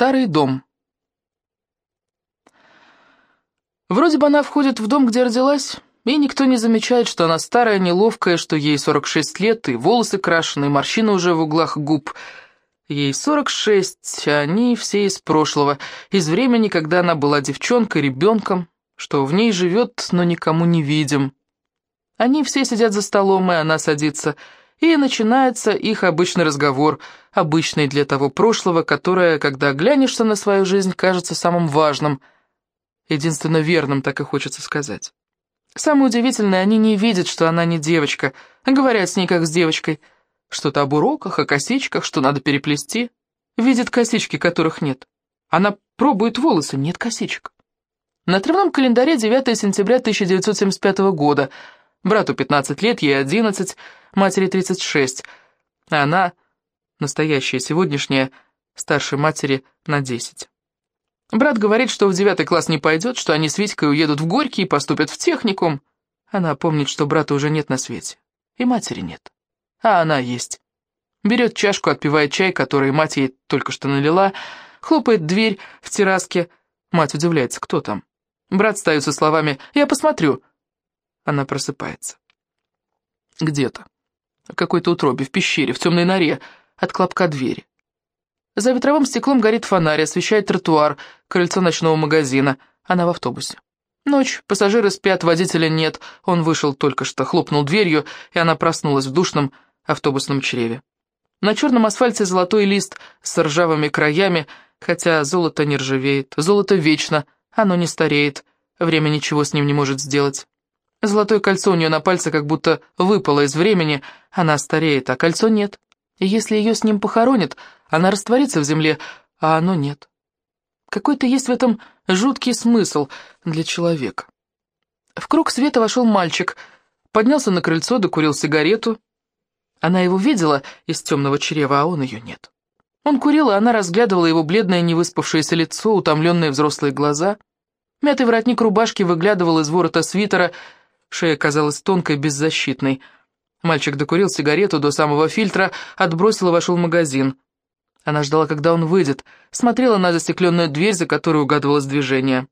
Старый дом. Вроде бы она входит в дом, где родилась, и никто не замечает, что она старая, неловкая, что ей 46 лет, и волосы крашены, и морщины уже в углах губ. Ей 46, а они все из прошлого, из времени, когда она была девчонкой, ребенком, что в ней живет, но никому не видим. Они все сидят за столом, и она садится, и начинается их обычный разговор, обычный для того прошлого, которое, когда глянешься на свою жизнь, кажется самым важным, единственно верным, так и хочется сказать. Самое удивительное, они не видят, что она не девочка, а говорят с ней как с девочкой. Что-то об уроках, о косичках, что надо переплести. Видят косички, которых нет. Она пробует волосы, нет косичек. На отрывном календаре 9 сентября 1975 года. Брату 15 лет, ей 11, матери 36. А она, настоящая сегодняшняя, старшей матери на 10. Брат говорит, что в девятый класс не пойдет, что они с Витькой уедут в Горький и поступят в техникум. Она помнит, что брата уже нет на свете. И матери нет. А она есть. Берет чашку, отпивает чай, который мать ей только что налила, хлопает дверь в терраске. Мать удивляется, кто там. Брат встает со словами «Я посмотрю». Она просыпается. Где-то. В какой-то утробе, в пещере, в темной норе, от клопка двери. За ветровым стеклом горит фонарь, освещает тротуар, крыльцо ночного магазина. Она в автобусе. Ночь, пассажиры спят, водителя нет. Он вышел только что, хлопнул дверью, и она проснулась в душном автобусном чреве. На черном асфальте золотой лист с ржавыми краями, хотя золото не ржавеет. Золото вечно, оно не стареет, время ничего с ним не может сделать. Золотое кольцо у нее на пальце как будто выпало из времени, она стареет, а кольцо нет. И если ее с ним похоронят, она растворится в земле, а оно нет. Какой-то есть в этом жуткий смысл для человека. В круг света вошел мальчик, поднялся на крыльцо, докурил сигарету. Она его видела из темного чрева, а он ее нет. Он курил, а она разглядывала его бледное невыспавшееся лицо, утомленные взрослые глаза. Мятый воротник рубашки выглядывал из ворота свитера, шея казалась тонкой, беззащитной — Мальчик докурил сигарету до самого фильтра, отбросил и вошел в магазин. Она ждала, когда он выйдет, смотрела на застекленную дверь, за которой угадывалось движение.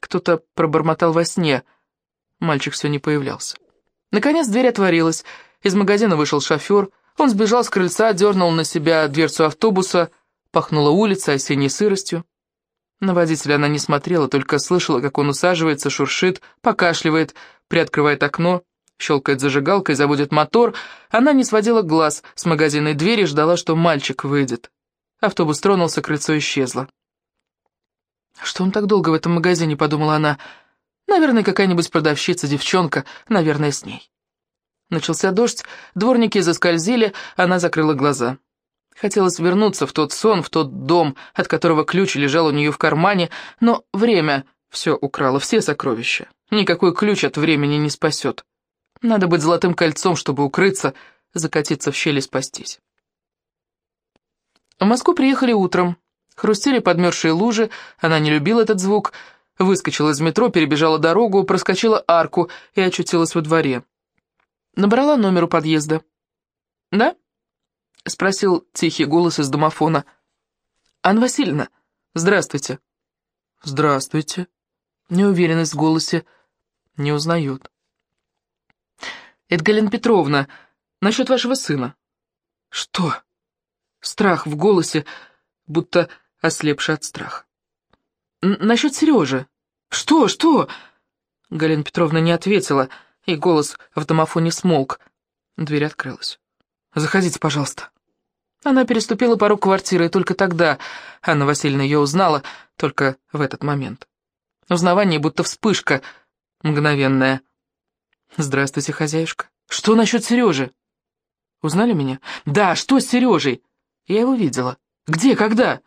Кто-то пробормотал во сне. Мальчик все не появлялся. Наконец дверь отворилась. Из магазина вышел шофер. Он сбежал с крыльца, дернул на себя дверцу автобуса. Пахнула улица осенней сыростью. На водителя она не смотрела, только слышала, как он усаживается, шуршит, покашливает, приоткрывает окно щелкает зажигалкой, заводит мотор. Она не сводила глаз с магазинной двери, ждала, что мальчик выйдет. Автобус тронулся, крыльцо исчезло. «Что он так долго в этом магазине?» — подумала она. «Наверное, какая-нибудь продавщица, девчонка, наверное, с ней». Начался дождь, дворники заскользили, она закрыла глаза. Хотелось вернуться в тот сон, в тот дом, от которого ключ лежал у нее в кармане, но время все украло, все сокровища. Никакой ключ от времени не спасет. Надо быть золотым кольцом, чтобы укрыться, закатиться в щели спастись. В Москву приехали утром. Хрустели подмерзшие лужи, она не любила этот звук. Выскочила из метро, перебежала дорогу, проскочила арку и очутилась во дворе. Набрала номер у подъезда. «Да?» — спросил тихий голос из домофона. «Анна Васильевна, здравствуйте». «Здравствуйте». Неуверенность в голосе не узнают. «Это Галина Петровна, насчет вашего сына». «Что?» Страх в голосе, будто ослепший от страха. «Насчет Сережи». «Что, что?» Галина Петровна не ответила, и голос в домофоне смолк. Дверь открылась. «Заходите, пожалуйста». Она переступила порог квартиры, и только тогда Анна Васильевна ее узнала, только в этот момент. Узнавание будто вспышка мгновенная. «Здравствуйте, хозяюшка. Что насчет Сережи?» «Узнали меня?» «Да, что с Сережей?» «Я его видела». «Где, когда?»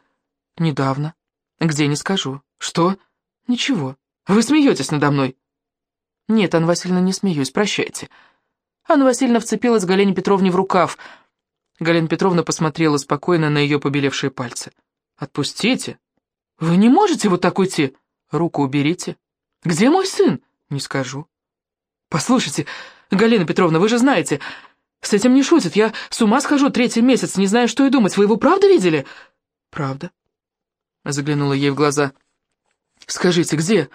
«Недавно». «Где, не скажу». «Что?» «Ничего. Вы смеетесь надо мной?» «Нет, Анна Васильевна, не смеюсь. Прощайте». Анна Васильевна вцепилась Галине Петровне в рукав. Галина Петровна посмотрела спокойно на ее побелевшие пальцы. «Отпустите. Вы не можете вот так уйти. Руку уберите. Где мой сын?» «Не скажу». «Послушайте, Галина Петровна, вы же знаете, с этим не шутят. Я с ума схожу третий месяц, не знаю, что и думать. Вы его правда видели?» «Правда». Заглянула ей в глаза. «Скажите, где?»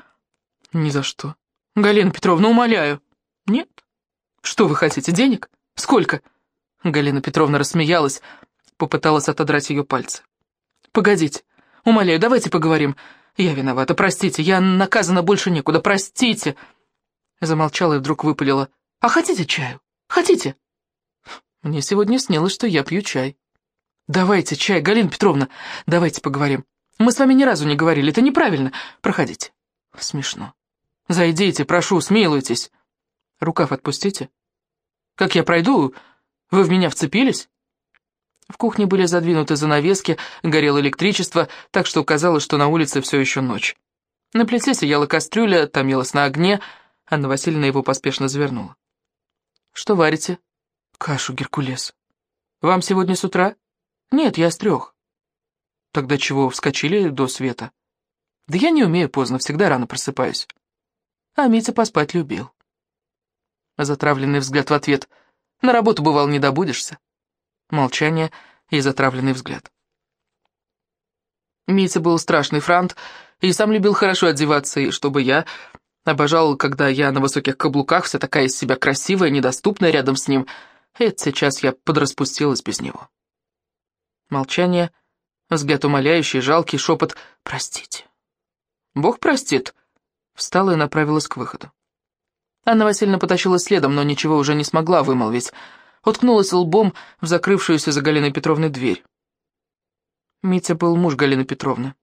«Ни за что. Галина Петровна, умоляю». «Нет». «Что вы хотите, денег? Сколько?» Галина Петровна рассмеялась, попыталась отодрать ее пальцы. «Погодите, умоляю, давайте поговорим. Я виновата, простите, я наказана больше некуда, простите!» Замолчала и вдруг выпалила. «А хотите чаю? Хотите?» Мне сегодня снилось, что я пью чай. «Давайте чай, Галина Петровна, давайте поговорим. Мы с вами ни разу не говорили, это неправильно. Проходите». Смешно. «Зайдите, прошу, смилуйтесь». «Рукав отпустите». «Как я пройду? Вы в меня вцепились?» В кухне были задвинуты занавески, горело электричество, так что казалось, что на улице все еще ночь. На плите сияла кастрюля, томилась на огне, Анна Васильевна его поспешно завернула. «Что варите?» «Кашу, Геркулес». «Вам сегодня с утра?» «Нет, я с трех». «Тогда чего, вскочили до света?» «Да я не умею поздно, всегда рано просыпаюсь». А Митя поспать любил. Затравленный взгляд в ответ. «На работу, бывал, не добудешься». Молчание и затравленный взгляд. Митя был страшный франт и сам любил хорошо одеваться, и чтобы я обожал, когда я на высоких каблуках, вся такая из себя красивая, недоступная рядом с ним. Это сейчас я подраспустилась без него. Молчание, взгляд умоляющий, жалкий шепот «Простите». «Бог простит», встала и направилась к выходу. Анна Васильевна потащила следом, но ничего уже не смогла вымолвить — уткнулась лбом в закрывшуюся за Галиной Петровной дверь. Митя был муж Галины Петровны.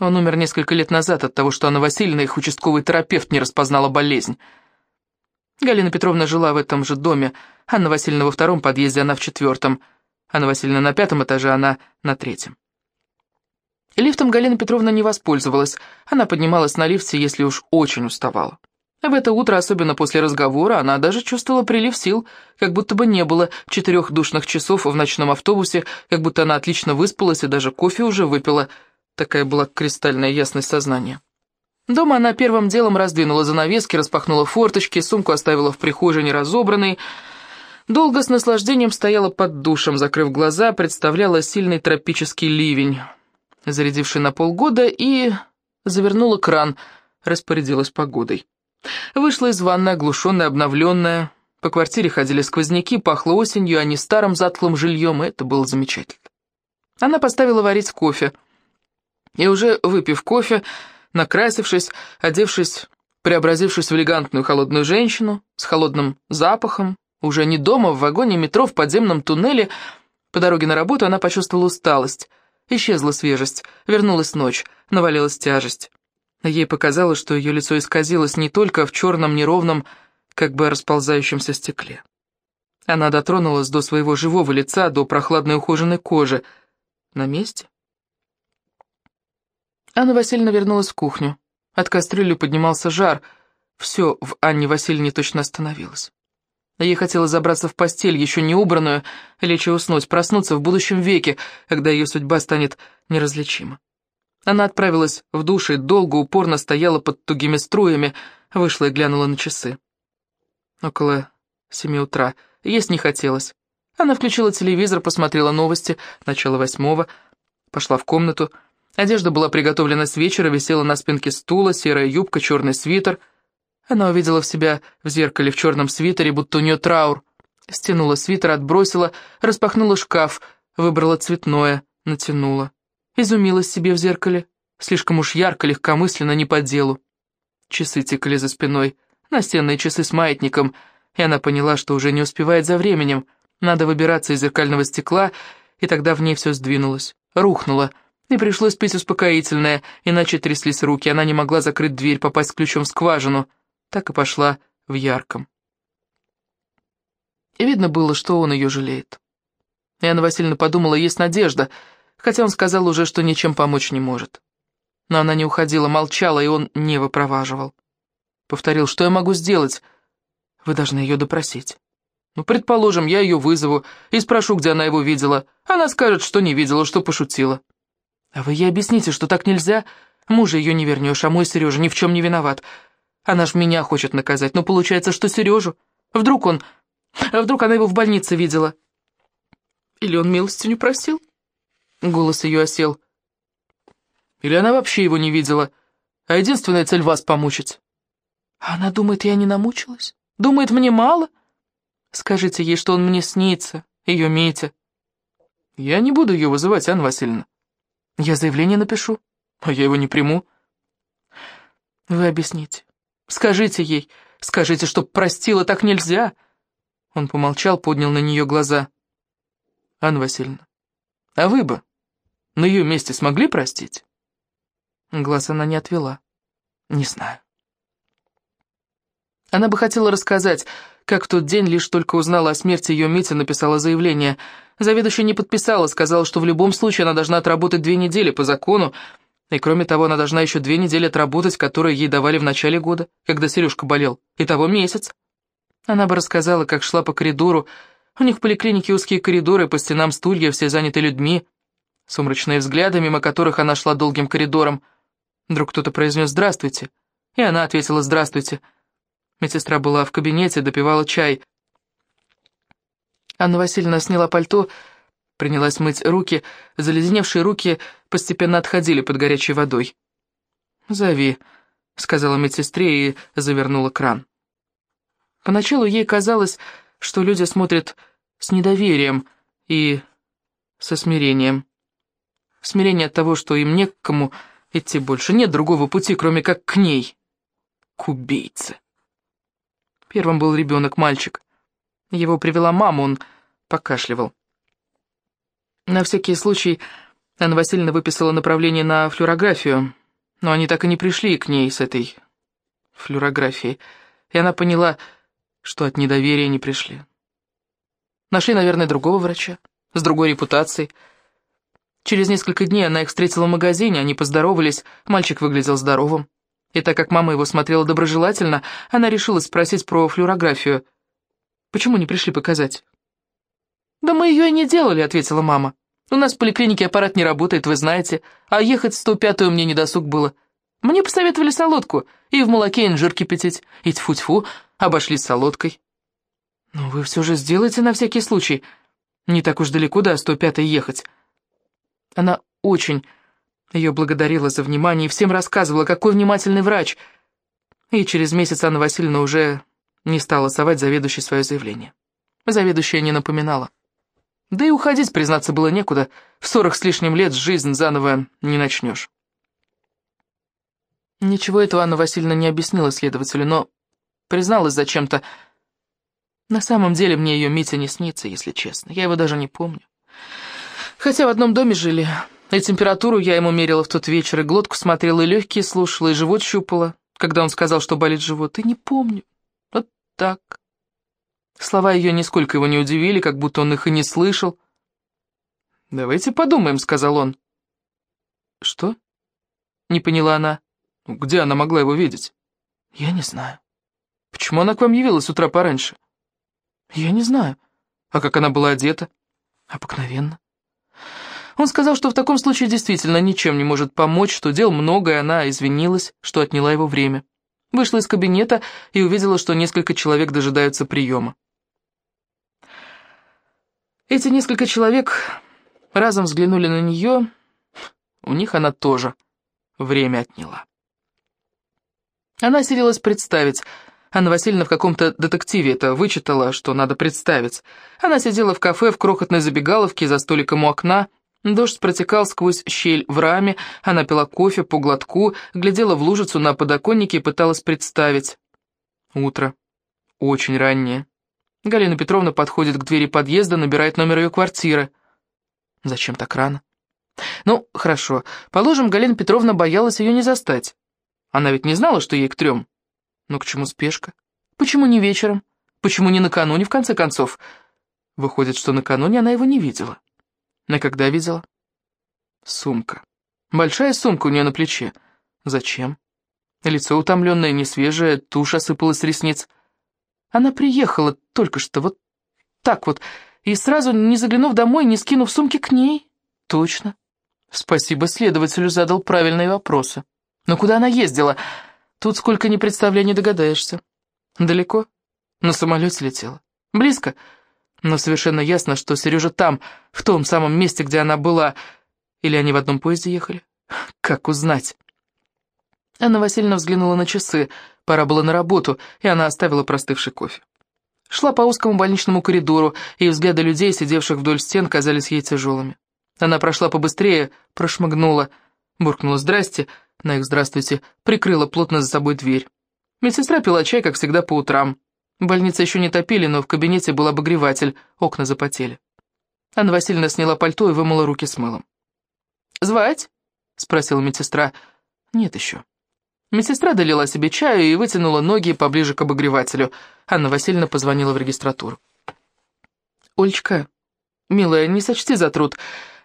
Он умер несколько лет назад от того, что Анна Васильевна, их участковый терапевт, не распознала болезнь. Галина Петровна жила в этом же доме, Анна Васильевна во втором подъезде, она в четвертом, Анна Васильевна на пятом этаже, она на третьем. Лифтом Галина Петровна не воспользовалась, она поднималась на лифте, если уж очень уставала. В это утро, особенно после разговора, она даже чувствовала прилив сил, как будто бы не было четырех душных часов в ночном автобусе, как будто она отлично выспалась и даже кофе уже выпила. Такая была кристальная ясность сознания. Дома она первым делом раздвинула занавески, распахнула форточки, сумку оставила в прихожей неразобранной. Долго с наслаждением стояла под душем, закрыв глаза, представляла сильный тропический ливень, зарядивший на полгода, и завернула кран, распорядилась погодой. Вышла из ванны, оглушенная, обновленная. По квартире ходили сквозняки, пахло осенью, а не старым затхлым жильем, и это было замечательно. Она поставила варить кофе. И уже выпив кофе, накрасившись, одевшись, преобразившись в элегантную холодную женщину с холодным запахом, уже не дома, в вагоне метро, в подземном туннеле, по дороге на работу она почувствовала усталость. Исчезла свежесть, вернулась ночь, навалилась тяжесть. Ей показалось, что ее лицо исказилось не только в черном неровном, как бы расползающемся стекле. Она дотронулась до своего живого лица, до прохладной ухоженной кожи. На месте? Анна Васильевна вернулась в кухню. От кастрюли поднимался жар. Все в Анне Васильевне точно остановилось. Ей хотелось забраться в постель, еще не убранную, лечь и уснуть, проснуться в будущем веке, когда ее судьба станет неразличима. Она отправилась в душ и долго, упорно стояла под тугими струями, вышла и глянула на часы. Около семи утра. Есть не хотелось. Она включила телевизор, посмотрела новости, начало восьмого, пошла в комнату. Одежда была приготовлена с вечера, висела на спинке стула, серая юбка, черный свитер. Она увидела в себя в зеркале в черном свитере, будто у нее траур. Стянула свитер, отбросила, распахнула шкаф, выбрала цветное, натянула. Изумилась себе в зеркале. Слишком уж ярко, легкомысленно, не по делу. Часы текли за спиной, настенные часы с маятником, и она поняла, что уже не успевает за временем. Надо выбираться из зеркального стекла, и тогда в ней все сдвинулось, рухнуло, и пришлось пить успокоительное, иначе тряслись руки, она не могла закрыть дверь, попасть ключом в скважину. Так и пошла в ярком. И видно было, что он ее жалеет. И Анна Васильевна подумала, есть надежда — хотя он сказал уже, что ничем помочь не может. Но она не уходила, молчала, и он не выпроваживал. Повторил, что я могу сделать? Вы должны ее допросить. Ну, предположим, я ее вызову и спрошу, где она его видела. Она скажет, что не видела, что пошутила. А вы ей объясните, что так нельзя. Мужа ее не вернешь, а мой Сережа ни в чем не виноват. Она ж меня хочет наказать, но получается, что Сережу. Вдруг он... А вдруг она его в больнице видела? Или он милостью не просил? Голос ее осел. Или она вообще его не видела, а единственная цель вас помучить? А она думает, я не намучилась? Думает, мне мало? Скажите ей, что он мне снится, ее Митя. Я не буду ее вызывать, Анна Васильевна. Я заявление напишу, а я его не приму. Вы объясните. Скажите ей, скажите, чтоб простила, так нельзя. Он помолчал, поднял на нее глаза. Анна Васильевна, а вы бы на ее месте смогли простить? Глаз она не отвела. Не знаю. Она бы хотела рассказать, как в тот день лишь только узнала о смерти ее Митя, написала заявление. Заведующая не подписала, сказала, что в любом случае она должна отработать две недели по закону, и кроме того, она должна еще две недели отработать, которые ей давали в начале года, когда Сережка болел. Итого месяц. Она бы рассказала, как шла по коридору. У них в поликлинике узкие коридоры, по стенам стулья, все заняты людьми. Сумрачные взгляды, мимо которых она шла долгим коридором. Вдруг кто-то произнес «Здравствуйте», и она ответила «Здравствуйте». Медсестра была в кабинете, допивала чай. Анна Васильевна сняла пальто, принялась мыть руки, заледеневшие руки постепенно отходили под горячей водой. «Зови», — сказала медсестре и завернула кран. Поначалу ей казалось, что люди смотрят с недоверием и со смирением. Смирение от того, что им некому идти больше, нет другого пути, кроме как к ней, к убийце. Первым был ребенок, мальчик. Его привела мама, он покашливал. На всякий случай Анна Васильевна выписала направление на флюорографию, но они так и не пришли к ней с этой флюорографией, и она поняла, что от недоверия не пришли. Нашли, наверное, другого врача, с другой репутацией. Через несколько дней она их встретила в магазине, они поздоровались, мальчик выглядел здоровым. И так как мама его смотрела доброжелательно, она решила спросить про флюорографию. «Почему не пришли показать?» «Да мы ее и не делали», — ответила мама. У нас в поликлинике аппарат не работает, вы знаете, а ехать в 105-ю мне не досуг было. Мне посоветовали солодку, и в молоке инжир кипятить, и тьфу-тьфу, обошлись солодкой. Но вы все же сделайте на всякий случай. Не так уж далеко до 105-й ехать. Она очень ее благодарила за внимание и всем рассказывала, какой внимательный врач. И через месяц Анна Васильевна уже не стала совать заведующей свое заявление. Заведующая не напоминала. Да и уходить, признаться, было некуда. В сорок с лишним лет жизнь заново не начнешь. Ничего этого Анна Васильевна не объяснила следователю, но призналась зачем-то. На самом деле мне ее Митя не снится, если честно. Я его даже не помню. Хотя в одном доме жили. И температуру я ему мерила в тот вечер, и глотку смотрела, и легкие слушала, и живот щупала, когда он сказал, что болит живот. И не помню. Вот так. Слова ее нисколько его не удивили, как будто он их и не слышал. «Давайте подумаем», — сказал он. «Что?» — не поняла она. «Где она могла его видеть?» «Я не знаю». «Почему она к вам явилась с утра пораньше?» «Я не знаю». «А как она была одета?» «Обыкновенно». Он сказал, что в таком случае действительно ничем не может помочь, что дел много, и она извинилась, что отняла его время. Вышла из кабинета и увидела, что несколько человек дожидаются приема. Эти несколько человек разом взглянули на нее, у них она тоже время отняла. Она селилась представить, Анна Васильевна в каком-то детективе это вычитала, что надо представить. Она сидела в кафе в крохотной забегаловке за столиком у окна, дождь протекал сквозь щель в раме, она пила кофе по глотку, глядела в лужицу на подоконнике и пыталась представить. Утро. Очень раннее. Галина Петровна подходит к двери подъезда, набирает номер ее квартиры. Зачем так рано? Ну, хорошо. Положим, Галина Петровна боялась ее не застать. Она ведь не знала, что ей к трем. Но к чему спешка? Почему не вечером? Почему не накануне, в конце концов? Выходит, что накануне она его не видела. На когда видела? Сумка. Большая сумка у нее на плече. Зачем? Лицо утомленное, несвежее, тушь осыпалась с ресниц. Она приехала только что, вот так вот, и сразу, не заглянув домой, не скинув сумки к ней. Точно. Спасибо, следователю задал правильные вопросы. Но куда она ездила? Тут сколько ни представлений догадаешься. Далеко? На самолете летела. Близко? Но совершенно ясно, что Сережа там, в том самом месте, где она была. Или они в одном поезде ехали? Как узнать? Анна Васильевна взглянула на часы. Пора было на работу, и она оставила простывший кофе. Шла по узкому больничному коридору, и взгляды людей, сидевших вдоль стен, казались ей тяжелыми. Она прошла побыстрее, прошмыгнула, буркнула «здрасте», на их «здравствуйте», прикрыла плотно за собой дверь. Медсестра пила чай, как всегда, по утрам. Больницы еще не топили, но в кабинете был обогреватель, окна запотели. Анна Васильевна сняла пальто и вымыла руки с мылом. «Звать?» — спросила медсестра. «Нет еще». Медсестра долила себе чаю и вытянула ноги поближе к обогревателю. Анна Васильевна позвонила в регистратуру. «Олечка, милая, не сочти за труд.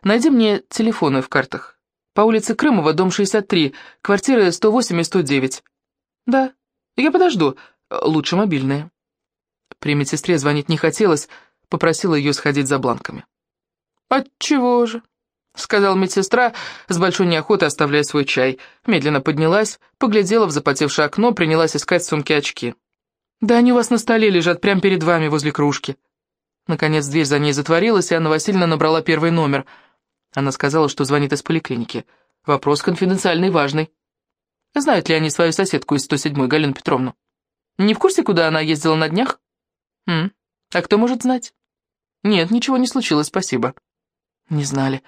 Найди мне телефоны в картах. По улице Крымова, дом 63, квартиры 108 и 109». «Да, я подожду. Лучше мобильные». При медсестре звонить не хотелось, попросила ее сходить за бланками. «Отчего же?» — сказала медсестра, с большой неохотой оставляя свой чай. Медленно поднялась, поглядела в запотевшее окно, принялась искать в сумке очки. «Да они у вас на столе лежат, прямо перед вами, возле кружки». Наконец дверь за ней затворилась, и Анна Васильевна набрала первый номер. Она сказала, что звонит из поликлиники. Вопрос конфиденциальный важный. Знают ли они свою соседку из 107-й, Галину Петровну? Не в курсе, куда она ездила на днях? М а кто может знать? Нет, ничего не случилось, спасибо. Не знали.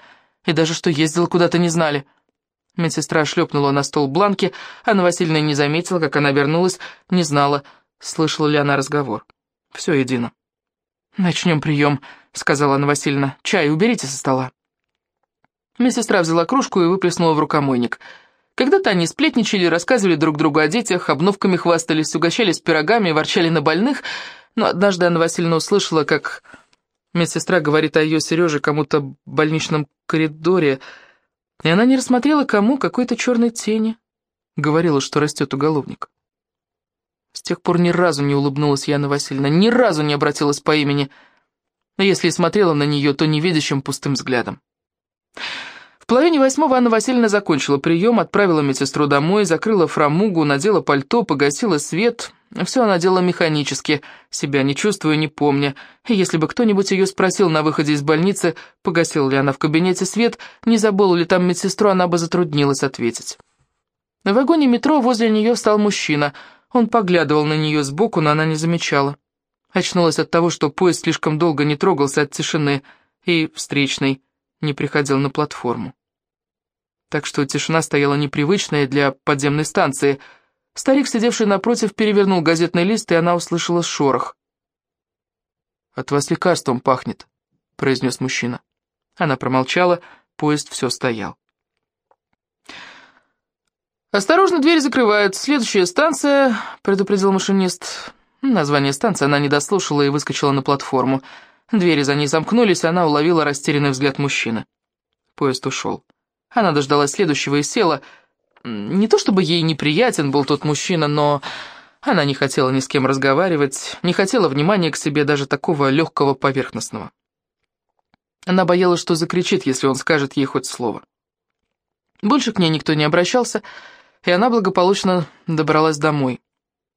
И даже что ездила куда-то не знали. Медсестра шлепнула на стол бланки, Анна Васильевна не заметила, как она вернулась, не знала, слышала ли она разговор. Все едино. «Начнем прием», — сказала Анна Васильевна. «Чай уберите со стола». Медсестра взяла кружку и выплеснула в рукомойник. Когда-то они сплетничали, рассказывали друг другу о детях, обновками хвастались, угощались пирогами, ворчали на больных, но однажды Анна Васильевна услышала, как Медсестра говорит о ее Сереже кому-то в больничном коридоре, и она не рассмотрела кому какой-то черной тени. Говорила, что растет уголовник. С тех пор ни разу не улыбнулась Яна Васильевна, ни разу не обратилась по имени, но если и смотрела на нее, то невидящим пустым взглядом. В половине восьмого Анна Васильевна закончила прием, отправила медсестру домой, закрыла фрамугу, надела пальто, погасила свет, все она делала механически, себя не чувствуя, не помня. Если бы кто-нибудь ее спросил на выходе из больницы, погасила ли она в кабинете свет, не забыла ли там медсестру, она бы затруднилась ответить. На вагоне метро возле нее встал мужчина. Он поглядывал на нее сбоку, но она не замечала. Очнулась от того, что поезд слишком долго не трогался от тишины, и встречный не приходил на платформу. Так что тишина стояла непривычная для подземной станции — Старик, сидевший напротив, перевернул газетный лист, и она услышала шорох. «От вас лекарством пахнет», — произнес мужчина. Она промолчала, поезд все стоял. «Осторожно, двери закрывают. Следующая станция», — предупредил машинист. Название станции она не дослушала и выскочила на платформу. Двери за ней замкнулись, она уловила растерянный взгляд мужчины. Поезд ушел. Она дождалась следующего и села, — не то чтобы ей неприятен был тот мужчина, но она не хотела ни с кем разговаривать, не хотела внимания к себе даже такого легкого поверхностного. Она боялась, что закричит, если он скажет ей хоть слово. Больше к ней никто не обращался, и она благополучно добралась домой.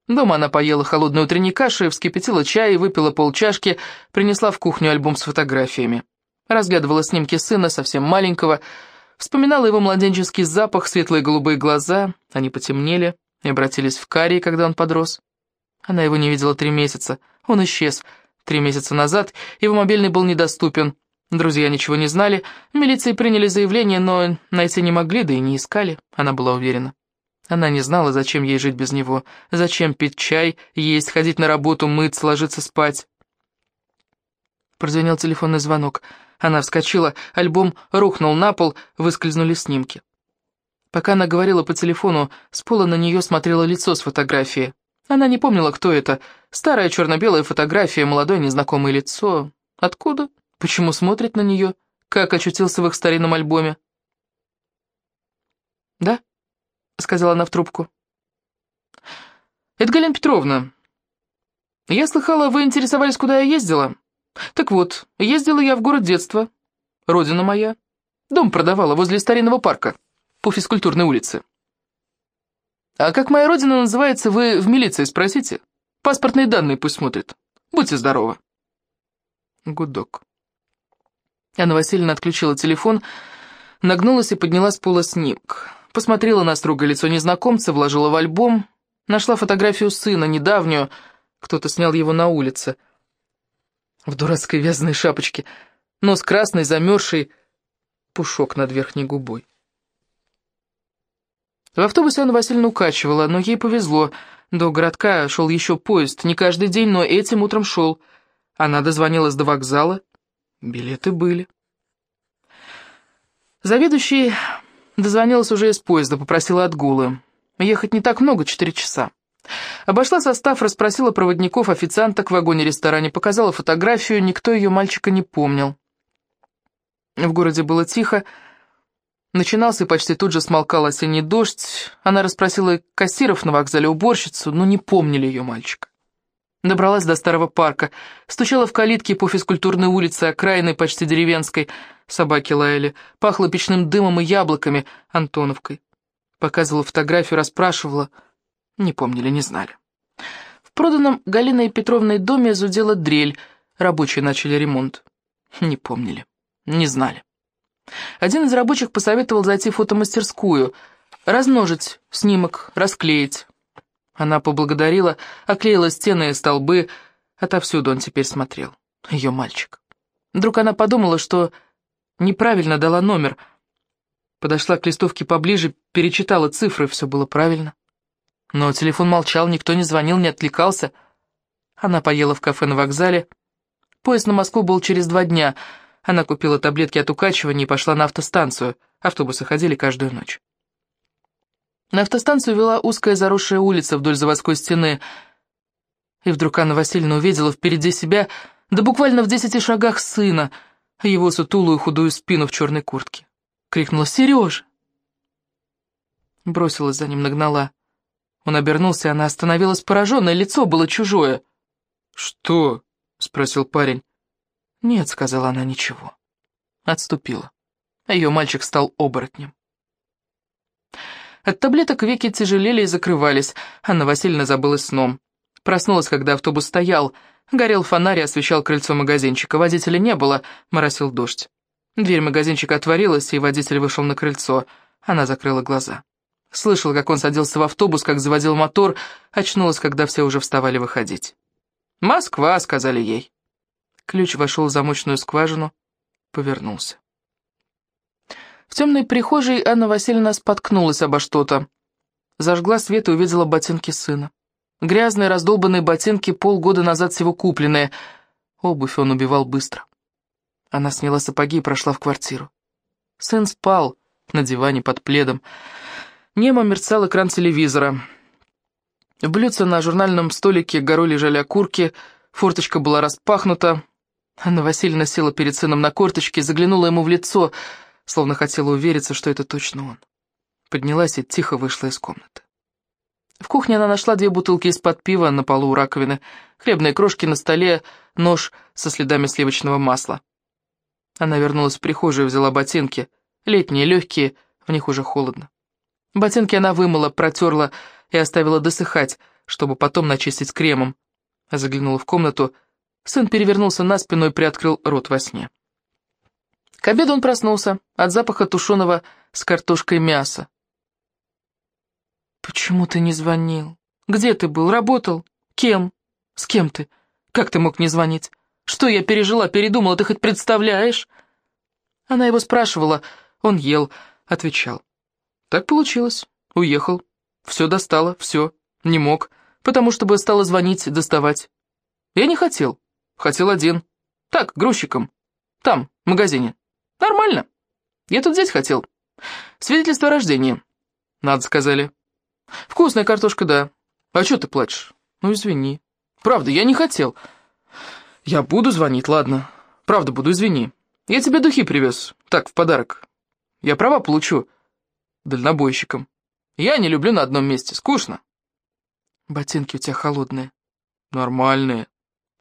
Дома она поела холодной утренней каши, вскипятила чай, выпила полчашки, принесла в кухню альбом с фотографиями. Разглядывала снимки сына, совсем маленького, Вспоминала его младенческий запах, светлые голубые глаза, они потемнели и обратились в карие, когда он подрос. Она его не видела три месяца, он исчез. Три месяца назад его мобильный был недоступен, друзья ничего не знали, в милиции приняли заявление, но найти не могли, да и не искали, она была уверена. Она не знала, зачем ей жить без него, зачем пить чай, есть, ходить на работу, мыться, ложиться спать. Прозвенел телефонный звонок. Она вскочила, альбом рухнул на пол, выскользнули снимки. Пока она говорила по телефону, с пола на нее смотрело лицо с фотографии. Она не помнила, кто это. Старая черно-белая фотография, молодое незнакомое лицо. Откуда? Почему смотрит на нее? Как очутился в их старинном альбоме? «Да?» — сказала она в трубку. «Это Галина Петровна. Я слыхала, вы интересовались, куда я ездила?» Так вот, ездила я в город детства. Родина моя. Дом продавала возле старинного парка, по физкультурной улице. А как моя родина называется, вы в милиции спросите. Паспортные данные пусть смотрят. Будьте здоровы. Гудок. Анна Васильевна отключила телефон, нагнулась и подняла с пола снимок. Посмотрела на строгое лицо незнакомца, вложила в альбом, нашла фотографию сына, недавнюю, кто-то снял его на улице. В дурацкой вязаной шапочке, нос красный, замерзший, пушок над верхней губой. В автобусе Анна Васильевна укачивала, но ей повезло. До городка шел еще поезд, не каждый день, но этим утром шел. Она дозвонилась до вокзала, билеты были. Заведующий дозвонилась уже из поезда, попросила отгулы. Ехать не так много, четыре часа. Обошла состав, расспросила проводников, официанток в вагоне-ресторане, показала фотографию, никто ее мальчика не помнил. В городе было тихо, начинался и почти тут же смолкал осенний дождь. Она расспросила кассиров на вокзале, уборщицу, но не помнили ее мальчика. Добралась до старого парка, стучала в калитки по физкультурной улице, окраинной, почти деревенской. Собаки лаяли, пахло печным дымом и яблоками, Антоновкой. Показывала фотографию, расспрашивала. Не помнили, не знали. В проданном Галиной Петровной доме зудела дрель, рабочие начали ремонт. Не помнили, не знали. Один из рабочих посоветовал зайти в фотомастерскую, размножить снимок, расклеить. Она поблагодарила, оклеила стены и столбы. Отовсюду он теперь смотрел. Ее мальчик. Вдруг она подумала, что неправильно дала номер. Подошла к листовке поближе, перечитала цифры, все было правильно. Но телефон молчал, никто не звонил, не отвлекался. Она поела в кафе на вокзале. Поезд на Москву был через два дня. Она купила таблетки от укачивания и пошла на автостанцию. Автобусы ходили каждую ночь. На автостанцию вела узкая заросшая улица вдоль заводской стены. И вдруг Анна Васильевна увидела впереди себя, да буквально в десяти шагах сына, его сутулую худую спину в черной куртке. Крикнула «Сережа!» Бросилась за ним, нагнала. Он обернулся, она остановилась пораженная, лицо было чужое. «Что?» — спросил парень. «Нет», — сказала она, — «ничего». Отступила. А ее мальчик стал оборотнем. От таблеток веки тяжелели и закрывались. Анна Васильевна забылась сном. Проснулась, когда автобус стоял. Горел фонарь и освещал крыльцо магазинчика. Водителя не было, моросил дождь. Дверь магазинчика отворилась, и водитель вышел на крыльцо. Она закрыла глаза. Слышала, как он садился в автобус, как заводил мотор, очнулась, когда все уже вставали выходить. «Москва», — сказали ей. Ключ вошел в замочную скважину, повернулся. В темной прихожей Анна Васильевна споткнулась обо что-то. Зажгла свет и увидела ботинки сына. Грязные раздолбанные ботинки, полгода назад всего купленные. Обувь он убивал быстро. Она сняла сапоги и прошла в квартиру. Сын спал на диване под пледом. Немо мерцал экран телевизора. В блюдце на журнальном столике горой лежали окурки, форточка была распахнута. Анна Васильевна села перед сыном на корточке, заглянула ему в лицо — словно хотела увериться, что это точно он. Поднялась и тихо вышла из комнаты. В кухне она нашла две бутылки из-под пива на полу у раковины, хлебные крошки на столе, нож со следами сливочного масла. Она вернулась в прихожую и взяла ботинки, летние, легкие, в них уже холодно. Ботинки она вымыла, протерла и оставила досыхать, чтобы потом начистить кремом. Заглянула в комнату, сын перевернулся на спину и приоткрыл рот во сне. К обеду он проснулся от запаха тушеного с картошкой мяса. «Почему ты не звонил? Где ты был? Работал? Кем? С кем ты? Как ты мог не звонить? Что я пережила, передумала, ты хоть представляешь?» Она его спрашивала, он ел, отвечал. «Так получилось. Уехал. Все достало, все. Не мог, потому что бы стала звонить, доставать. Я не хотел. Хотел один. Так, грузчиком. Там, в магазине. «Нормально. Я тут взять хотел. Свидетельство о рождении». «Надо», — сказали. «Вкусная картошка, да. А что ты плачешь?» «Ну, извини. Правда, я не хотел». «Я буду звонить, ладно. Правда буду, извини. Я тебе духи привез. Так, в подарок. Я права получу. Дальнобойщиком. Я не люблю на одном месте. Скучно». «Ботинки у тебя холодные». «Нормальные.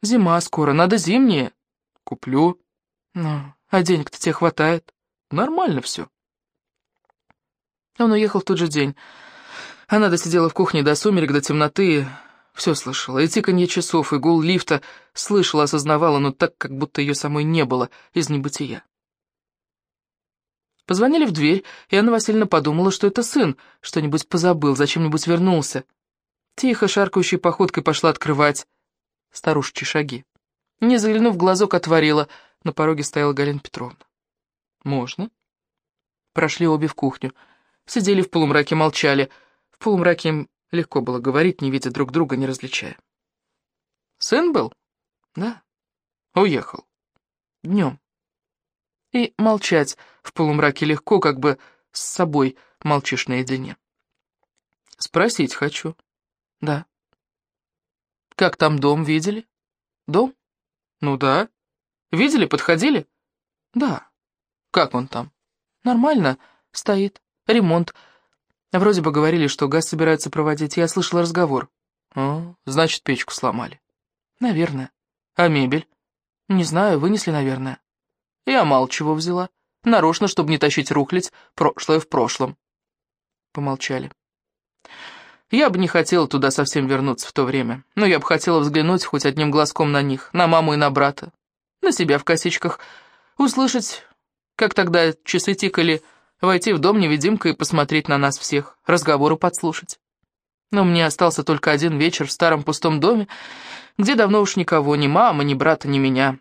Зима скоро, надо зимние». «Куплю». «Ну, а денег-то тебе хватает. Нормально все. Он уехал в тот же день. Она досидела в кухне до сумерек, до темноты, все слышала. И тиканье часов, и гул лифта слышала, осознавала, но так, как будто ее самой не было из небытия. Позвонили в дверь, и Анна Васильевна подумала, что это сын, что-нибудь позабыл, зачем-нибудь вернулся. Тихо, шаркающей походкой пошла открывать старушечьи шаги. Не заглянув глазок, отворила. На пороге стояла Галина Петровна. «Можно?» Прошли обе в кухню. Сидели в полумраке, молчали. В полумраке им легко было говорить, не видя друг друга, не различая. «Сын был?» «Да». «Уехал». «Днем». И молчать в полумраке легко, как бы с собой молчишь наедине. «Спросить хочу». «Да». «Как там дом видели?» «Дом?» «Ну да». «Видели, подходили?» «Да». «Как он там?» «Нормально. Стоит. Ремонт. Вроде бы говорили, что газ собираются проводить. Я слышала разговор». «О, значит, печку сломали». «Наверное». «А мебель?» «Не знаю, вынесли, наверное». «Я мало чего взяла. Нарочно, чтобы не тащить рухлядь, прошлое в прошлом». Помолчали. Я бы не хотела туда совсем вернуться в то время, но я бы хотела взглянуть хоть одним глазком на них, на маму и на брата, на себя в косичках, услышать, как тогда часы тикали, войти в дом невидимкой и посмотреть на нас всех, разговору подслушать. Но мне остался только один вечер в старом пустом доме, где давно уж никого, ни мамы, ни брата, ни меня.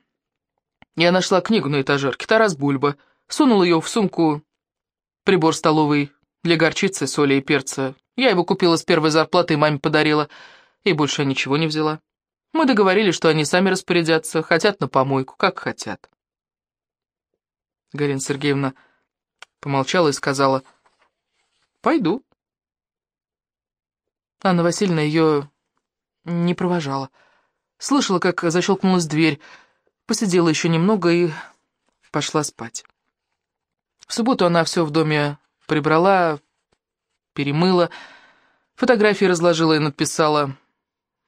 Я нашла книгу на этажерке, Тарас Бульба, сунула ее в сумку, прибор столовый для горчицы, соли и перца, я его купила с первой зарплаты и маме подарила, и больше ничего не взяла. Мы договорились, что они сами распорядятся, хотят на помойку, как хотят. Галина Сергеевна помолчала и сказала, «Пойду». Анна Васильевна ее не провожала. Слышала, как защелкнулась дверь, посидела еще немного и пошла спать. В субботу она все в доме прибрала, перемыла, фотографии разложила и написала.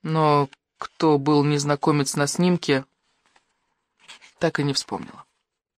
Но кто был незнакомец на снимке, так и не вспомнила.